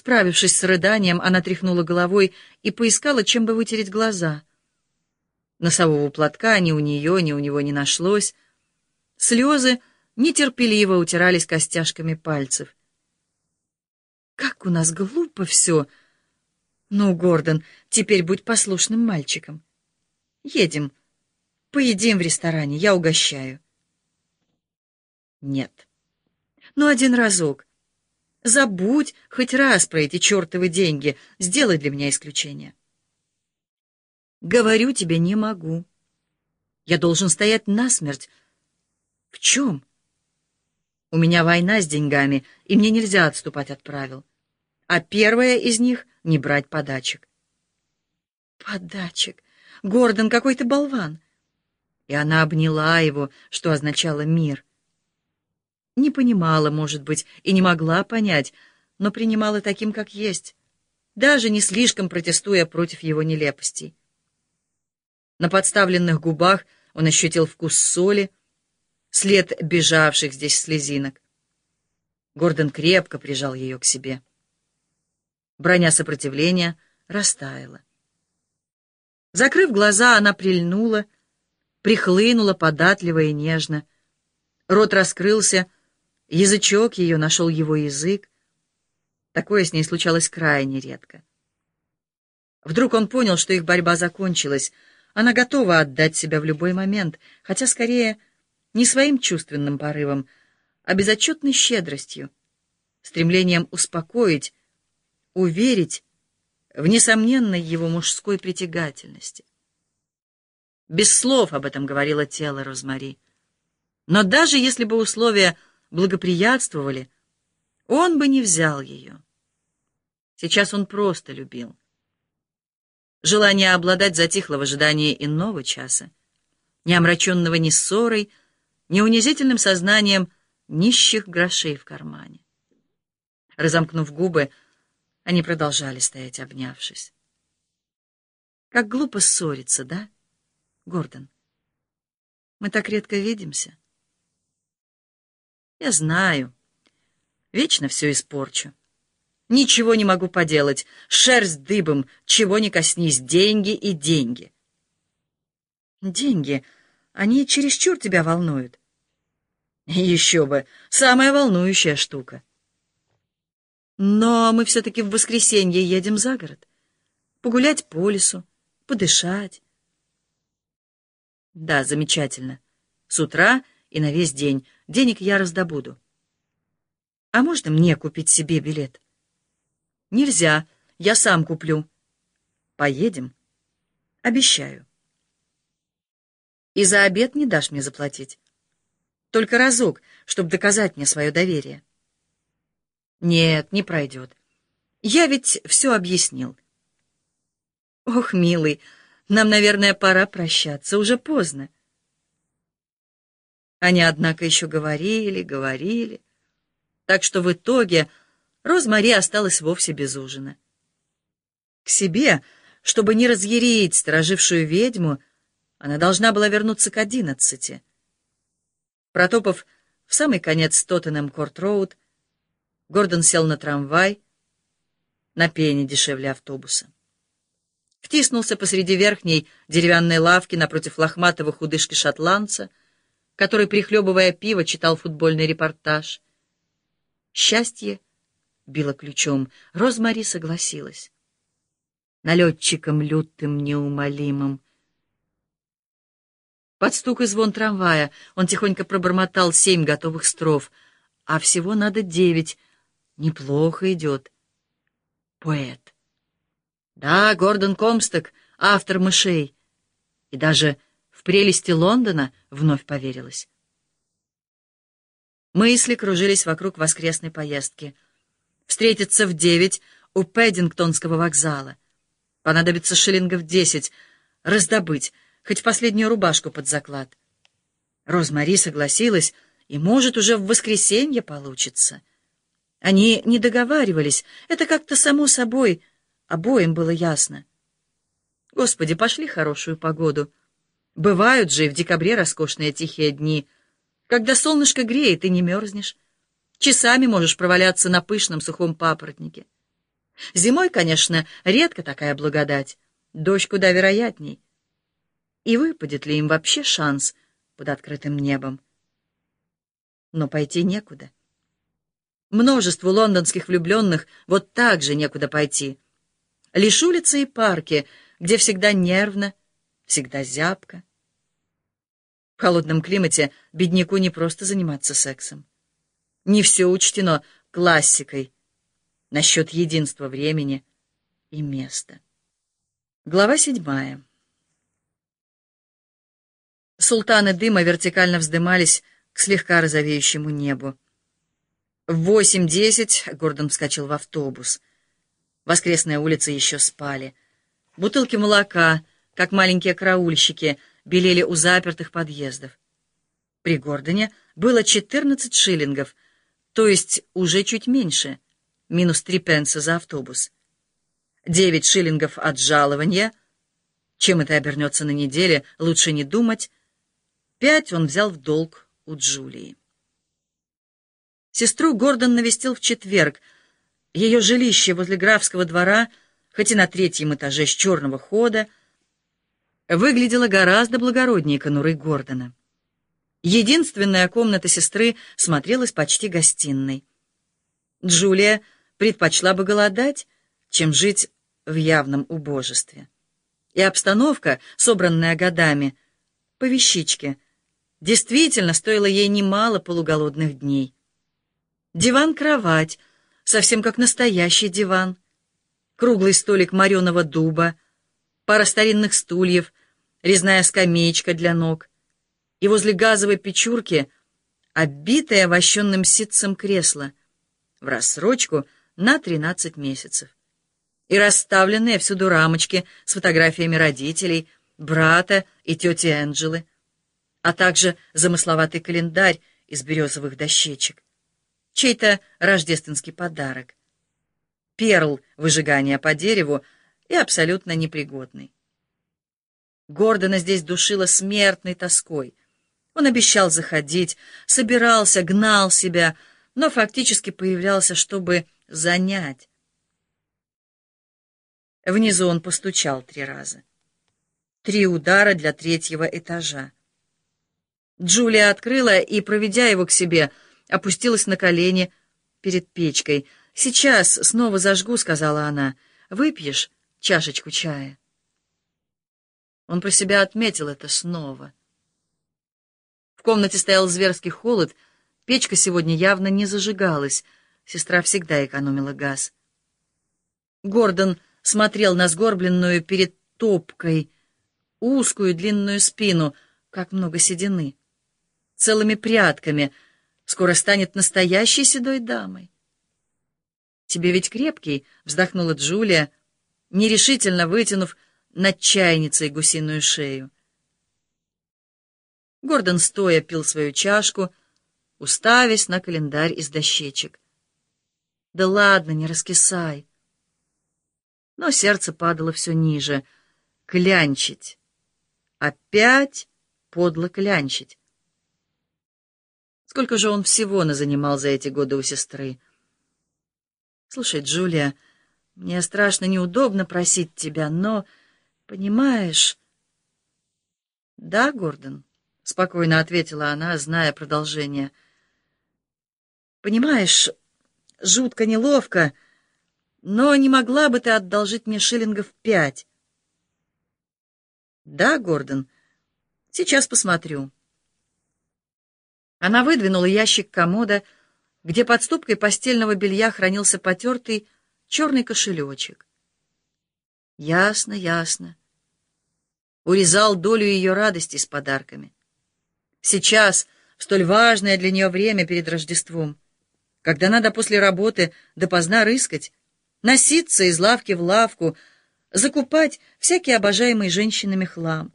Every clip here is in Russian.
Справившись с рыданием, она тряхнула головой и поискала, чем бы вытереть глаза. Носового платка ни у нее, ни у него не нашлось. Слезы нетерпеливо утирались костяшками пальцев. «Как у нас глупо все!» «Ну, Гордон, теперь будь послушным мальчиком. Едем. Поедим в ресторане, я угощаю». «Нет. Ну, один разок. Забудь хоть раз про эти чертовы деньги. Сделай для меня исключение». «Говорю тебе, не могу. Я должен стоять насмерть. В чем?» «У меня война с деньгами, и мне нельзя отступать от правил а первая из них — не брать подачек. «Подачек! Гордон, какой ты болван!» И она обняла его, что означало «мир». Не понимала, может быть, и не могла понять, но принимала таким, как есть, даже не слишком протестуя против его нелепостей. На подставленных губах он ощутил вкус соли, след бежавших здесь слезинок. Гордон крепко прижал ее к себе. Броня сопротивления растаяла. Закрыв глаза, она прильнула, прихлынула податливо и нежно. Рот раскрылся, язычок ее нашел его язык. Такое с ней случалось крайне редко. Вдруг он понял, что их борьба закончилась. Она готова отдать себя в любой момент, хотя скорее не своим чувственным порывом, а безотчетной щедростью, стремлением успокоить, уверить в несомненной его мужской притягательности. Без слов об этом говорило тело Розмари. Но даже если бы условия благоприятствовали, он бы не взял ее. Сейчас он просто любил. Желание обладать затихло в ожидании иного часа, не омраченного ни ссорой, ни унизительным сознанием нищих грошей в кармане. Разомкнув губы, они продолжали стоять, обнявшись. Как глупо ссориться, да, Гордон? Мы так редко видимся. Я знаю. Вечно все испорчу. Ничего не могу поделать. Шерсть дыбом, чего не коснись. Деньги и деньги. Деньги, они чересчур тебя волнуют. Еще бы, самая волнующая штука — но мы все-таки в воскресенье едем за город. Погулять по лесу, подышать. Да, замечательно. С утра и на весь день. Денег я раздобуду. А можно мне купить себе билет? Нельзя, я сам куплю. Поедем? Обещаю. И за обед не дашь мне заплатить. Только разок, чтобы доказать мне свое доверие. Нет, не пройдет. Я ведь все объяснил. Ох, милый, нам, наверное, пора прощаться, уже поздно. Они, однако, еще говорили, говорили. Так что в итоге Розмари осталась вовсе без ужина. К себе, чтобы не разъярить сторожившую ведьму, она должна была вернуться к одиннадцати. Протопав в самый конец Тоттенем-Корт-Роуд, Гордон сел на трамвай, на пене дешевле автобуса. Втиснулся посреди верхней деревянной лавки напротив лохматого худышки шотландца, который, прихлебывая пиво, читал футбольный репортаж. Счастье било ключом. Розмари согласилась. Налетчиком лютым, неумолимым. Под стук и звон трамвая он тихонько пробормотал семь готовых строф, а всего надо девять — Неплохо идет. Поэт. Да, Гордон Комсток, автор «Мышей». И даже в прелести Лондона вновь поверилась. Мысли кружились вокруг воскресной поездки. Встретиться в девять у Пэддингтонского вокзала. Понадобится шиллингов десять. Раздобыть, хоть последнюю рубашку под заклад. Розмари согласилась, и, может, уже в воскресенье получится. Они не договаривались, это как-то само собой, обоим было ясно. Господи, пошли хорошую погоду. Бывают же и в декабре роскошные тихие дни, когда солнышко греет и не мерзнешь. Часами можешь проваляться на пышном сухом папоротнике. Зимой, конечно, редко такая благодать, дождь куда вероятней. И выпадет ли им вообще шанс под открытым небом? Но пойти некуда. Множеству лондонских влюбленных вот так же некуда пойти. Лишь улицы и парки, где всегда нервно, всегда зябко. В холодном климате бедняку не просто заниматься сексом. Не все учтено классикой насчет единства времени и места. Глава седьмая. Султаны дыма вертикально вздымались к слегка розовеющему небу. В восемь-десять Гордон вскочил в автобус. Воскресные улицы еще спали. Бутылки молока, как маленькие караульщики, белели у запертых подъездов. При Гордоне было четырнадцать шиллингов, то есть уже чуть меньше, минус три пенса за автобус. Девять шиллингов от жалования. Чем это обернется на неделе, лучше не думать. Пять он взял в долг у Джулии. Сестру Гордон навестил в четверг. Ее жилище возле графского двора, хоть и на третьем этаже с черного хода, выглядело гораздо благороднее конуры Гордона. Единственная комната сестры смотрелась почти гостиной. Джулия предпочла бы голодать, чем жить в явном убожестве. И обстановка, собранная годами, по вещичке, действительно стоила ей немало полуголодных дней. Диван-кровать, совсем как настоящий диван. Круглый столик мореного дуба, пара старинных стульев, резная скамеечка для ног. И возле газовой печурки оббитое вощенным ситцем кресло в рассрочку на 13 месяцев. И расставленные всюду рамочки с фотографиями родителей, брата и тети Энджелы, а также замысловатый календарь из березовых дощечек чей-то рождественский подарок. Перл выжигания по дереву и абсолютно непригодный. Гордона здесь душила смертной тоской. Он обещал заходить, собирался, гнал себя, но фактически появлялся, чтобы занять. Внизу он постучал три раза. Три удара для третьего этажа. Джулия открыла и, проведя его к себе, опустилась на колени перед печкой. «Сейчас снова зажгу», — сказала она. «Выпьешь чашечку чая?» Он про себя отметил это снова. В комнате стоял зверский холод, печка сегодня явно не зажигалась, сестра всегда экономила газ. Гордон смотрел на сгорбленную перед топкой, узкую длинную спину, как много седины, целыми прядками — скоро станет настоящей седой дамой. «Тебе ведь крепкий», — вздохнула Джулия, нерешительно вытянув над чайницей гусиную шею. Гордон стоя пил свою чашку, уставясь на календарь из дощечек. «Да ладно, не раскисай!» Но сердце падало все ниже. Клянчить. Опять подло клянчить. Сколько же он всего назанимал за эти годы у сестры? Слушай, Джулия, мне страшно неудобно просить тебя, но, понимаешь... Да, Гордон, — спокойно ответила она, зная продолжение. Понимаешь, жутко неловко, но не могла бы ты одолжить мне шиллингов пять? Да, Гордон, сейчас посмотрю. Она выдвинула ящик комода, где под стопкой постельного белья хранился потертый черный кошелечек. Ясно, ясно. Урезал долю ее радости с подарками. Сейчас, в столь важное для нее время перед Рождеством, когда надо после работы допоздна рыскать, носиться из лавки в лавку, закупать всякий обожаемый женщинами хлам.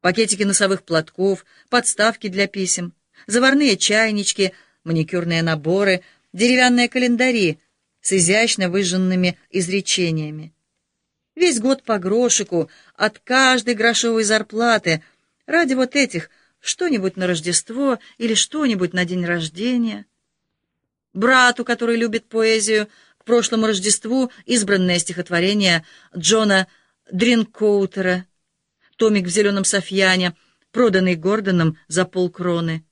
Пакетики носовых платков, подставки для писем — заварные чайнички, маникюрные наборы, деревянные календари с изящно выжженными изречениями. Весь год по грошику от каждой грошовой зарплаты ради вот этих что-нибудь на Рождество или что-нибудь на день рождения. Брату, который любит поэзию, К прошлому Рождеству избранное стихотворение Джона Дринкоутера, томик в зеленом софьяне, проданный Гордоном за полкроны,